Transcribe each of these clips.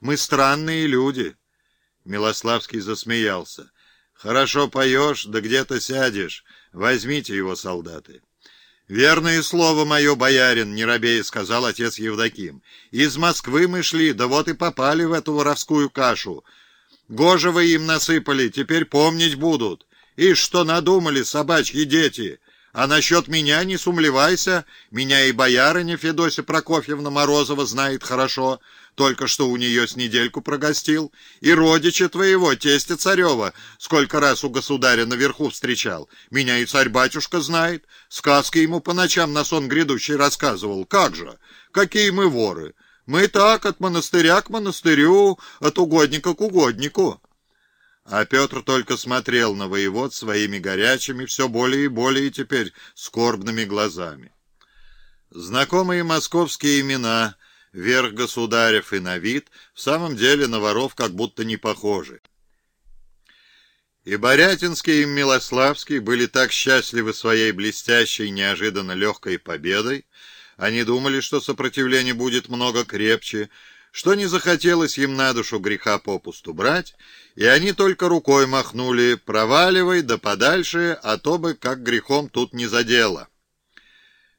Мы странные люди. Милославский засмеялся. Хорошо поешь, да где-то сядешь. Возьмите его, солдаты. «Верное слово мое, боярин», — не робея сказал отец Евдоким. «Из Москвы мы шли, да вот и попали в эту воровскую кашу. Гожево им насыпали, теперь помнить будут. И что надумали, собачьи дети? А насчет меня не сумлевайся, меня и боярыня Федосия Прокофьевна Морозова знает хорошо». Только что у нее с недельку прогостил. И родича твоего, тестя царева, сколько раз у государя наверху встречал. Меня и царь-батюшка знает. Сказки ему по ночам на сон грядущий рассказывал. Как же? Какие мы воры? Мы так, от монастыря к монастырю, от угодника к угоднику. А Петр только смотрел на воевод своими горячими, все более и более теперь скорбными глазами. Знакомые московские имена — верх государев и на вид, в самом деле на воров как будто не похожи. И Борятинский, и Милославский были так счастливы своей блестящей, неожиданно легкой победой, они думали, что сопротивление будет много крепче, что не захотелось им на душу греха попусту брать, и они только рукой махнули «проваливай да подальше, а то бы как грехом тут не задело».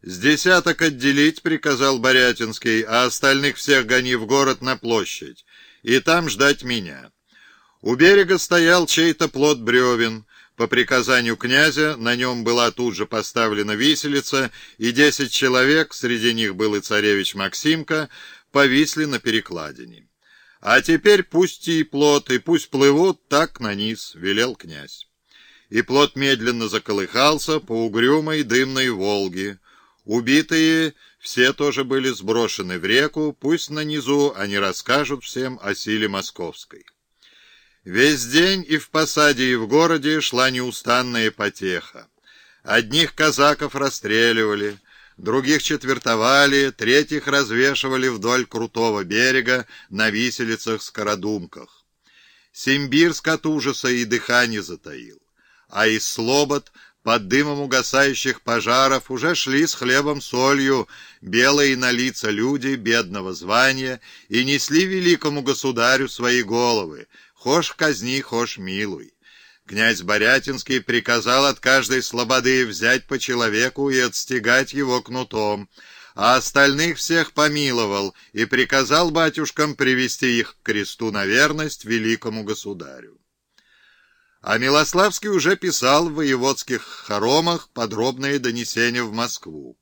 «С десяток отделить», — приказал Борятинский, «а остальных всех гони в город на площадь, и там ждать меня». У берега стоял чей-то плод бревен. По приказанию князя на нем была тут же поставлена виселица, и десять человек, среди них был и царевич Максимка, повисли на перекладине. «А теперь пусть и плод, и пусть плывут так на низ», — велел князь. И плод медленно заколыхался по угрюмой дымной Волге. Убитые все тоже были сброшены в реку, пусть на низу они расскажут всем о силе московской. Весь день и в посаде, и в городе шла неустанная потеха. Одних казаков расстреливали, других четвертовали, третьих развешивали вдоль крутого берега на виселицах-скородумках. Симбирск от ужаса и дыхание затаил, а из слобод под дымом угасающих пожаров уже шли с хлебом-солью белые на лица люди бедного звания и несли великому государю свои головы, хошь казни, хошь милуй. Князь Борятинский приказал от каждой слободы взять по человеку и отстегать его кнутом, а остальных всех помиловал и приказал батюшкам привести их к кресту на верность великому государю. А Милославский уже писал в воеводских хоромах подробные донесения в Москву.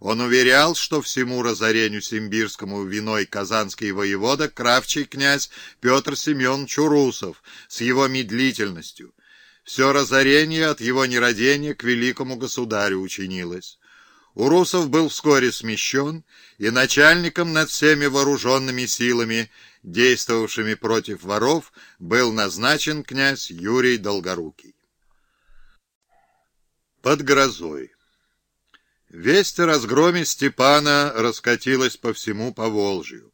Он уверял, что всему разорению Симбирскому виной казанский воевода, кравчий князь Петр Семен Чурусов с его медлительностью. Все разорение от его нерадения к великому государю учинилось. Урусов был вскоре смещен, и начальником над всеми вооруженными силами действовавшими против воров, был назначен князь Юрий Долгорукий. Под грозой Весть о разгроме Степана раскатилась по всему Поволжью.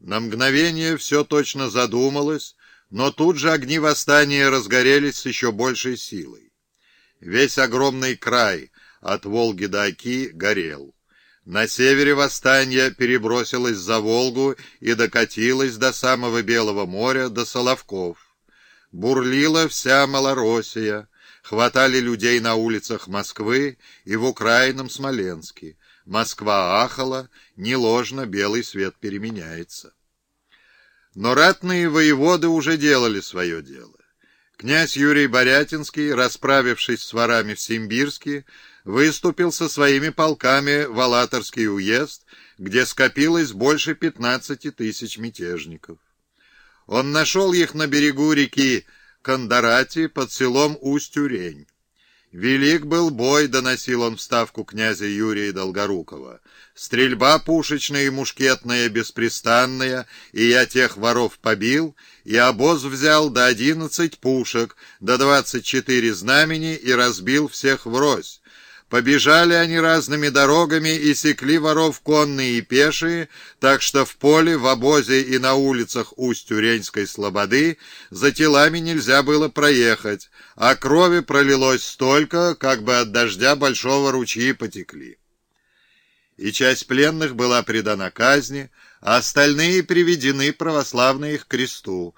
На мгновение все точно задумалось, но тут же огни восстания разгорелись с еще большей силой. Весь огромный край от Волги до Оки горел. На севере восстание перебросилось за Волгу и докатилось до самого Белого моря, до Соловков. Бурлила вся Малороссия, хватали людей на улицах Москвы и в Украином Смоленске. Москва ахала, не ложно белый свет переменяется. Но ратные воеводы уже делали свое дело. Князь Юрий Борятинский, расправившись с ворами в Симбирске, выступил со своими полками в Алаторский уезд, где скопилось больше 15 тысяч мятежников. Он нашел их на берегу реки Кандарати под селом Усть-Урень. Велик был бой, доносил он вставку князя Юрия Долгорукова. Стрельба пушечная и мушкетная беспрестанная, и я тех воров побил, и обоз взял до одиннадцать пушек, до двадцать четыре знамени и разбил всех врозь. Побежали они разными дорогами и секли воров конные и пешие, так что в поле, в обозе и на улицах Усть-Уренской слободы за телами нельзя было проехать, а крови пролилось столько, как бы от дождя большого ручьи потекли. И часть пленных была предана казни, а остальные приведены православные к кресту.